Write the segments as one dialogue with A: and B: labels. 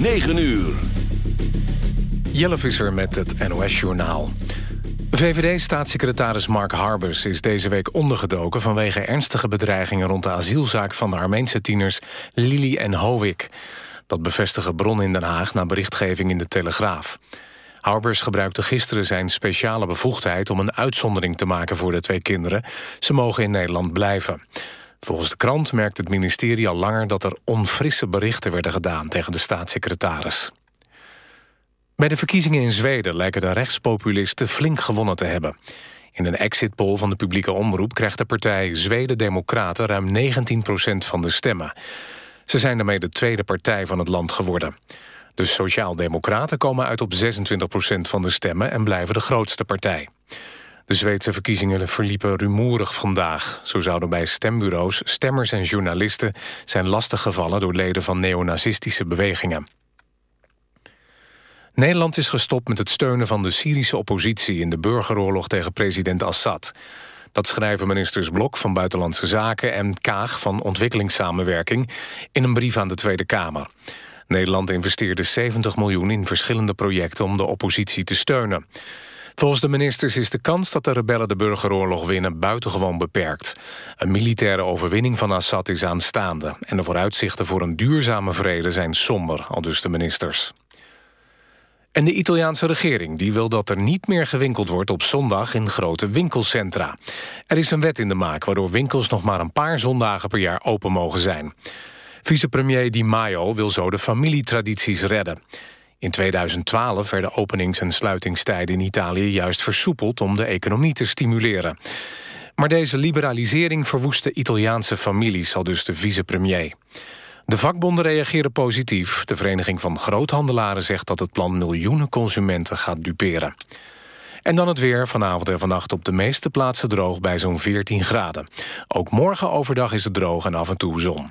A: 9 uur.
B: Jelle Visser met het NOS-journaal. VVD-staatssecretaris Mark Harbers is deze week ondergedoken... vanwege ernstige bedreigingen rond de asielzaak van de Armeense tieners Lili en Hovik. Dat bevestigen bronnen in Den Haag na berichtgeving in de Telegraaf. Harbers gebruikte gisteren zijn speciale bevoegdheid... om een uitzondering te maken voor de twee kinderen. Ze mogen in Nederland blijven. Volgens de krant merkt het ministerie al langer... dat er onfrisse berichten werden gedaan tegen de staatssecretaris. Bij de verkiezingen in Zweden lijken de rechtspopulisten flink gewonnen te hebben. In een exit poll van de publieke omroep krijgt de partij Zweden Democraten ruim 19% van de stemmen. Ze zijn daarmee de tweede partij van het land geworden. De Sociaal-Democraten komen uit op 26% van de stemmen en blijven de grootste partij. De Zweedse verkiezingen verliepen rumoerig vandaag. Zo zouden bij stembureaus stemmers en journalisten zijn lastiggevallen door leden van neonazistische bewegingen. Nederland is gestopt met het steunen van de Syrische oppositie... in de burgeroorlog tegen president Assad. Dat schrijven ministers Blok van Buitenlandse Zaken... en Kaag van Ontwikkelingssamenwerking in een brief aan de Tweede Kamer. Nederland investeerde 70 miljoen in verschillende projecten... om de oppositie te steunen. Volgens de ministers is de kans dat de rebellen de burgeroorlog winnen buitengewoon beperkt. Een militaire overwinning van Assad is aanstaande... en de vooruitzichten voor een duurzame vrede zijn somber, al dus de ministers. En de Italiaanse regering die wil dat er niet meer gewinkeld wordt op zondag in grote winkelcentra. Er is een wet in de maak waardoor winkels nog maar een paar zondagen per jaar open mogen zijn. Vicepremier Di Maio wil zo de familietradities redden. In 2012 werden openings- en sluitingstijden in Italië juist versoepeld om de economie te stimuleren. Maar deze liberalisering verwoest de Italiaanse families, al dus de vicepremier. De vakbonden reageren positief. De Vereniging van Groothandelaren zegt dat het plan miljoenen consumenten gaat duperen. En dan het weer. Vanavond en vannacht op de meeste plaatsen droog bij zo'n 14 graden. Ook morgen overdag is het droog en af en toe zon.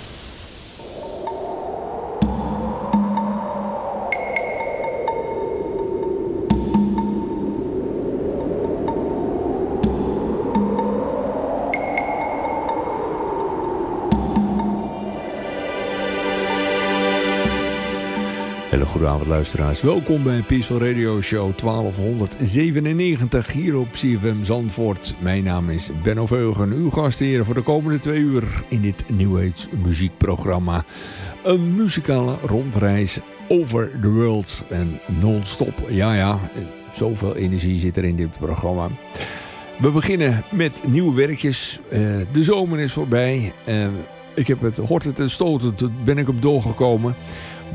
C: Hele goede avond luisteraars. Welkom bij Peaceful Radio Show 1297 hier op CFM Zandvoort. Mijn naam is Benno Veugen, uw gastheer voor de komende twee uur in dit New muziekprogramma. Een muzikale rondreis over the world en non-stop. Ja, ja, zoveel energie zit er in dit programma. We beginnen met nieuwe werkjes. Uh, de zomer is voorbij. Uh, ik heb het horten en stoten, toen ben ik op doorgekomen.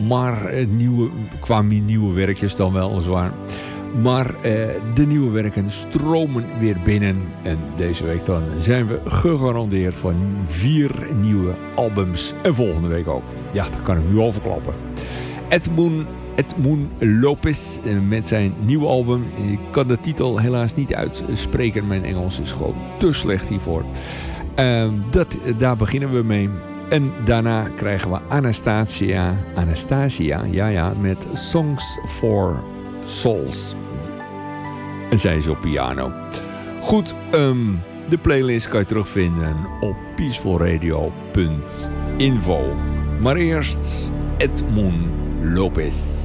C: Maar uh, nieuwe, qua nieuwe werkjes dan wel zwaar. Maar uh, de nieuwe werken stromen weer binnen. En deze week dan zijn we gegarandeerd van vier nieuwe albums. En volgende week ook. Ja, dat kan ik nu al verklappen. Edmoon, Edmoon Lopez met zijn nieuwe album. Ik kan de titel helaas niet uitspreken. Mijn Engels is gewoon te slecht hiervoor. Uh, dat, daar beginnen we mee. En daarna krijgen we Anastasia, Anastasia, ja ja, met Songs for Souls. En zij is op piano. Goed, um, de playlist kan je terugvinden op peacefulradio.info. Maar eerst Edmund Lopez.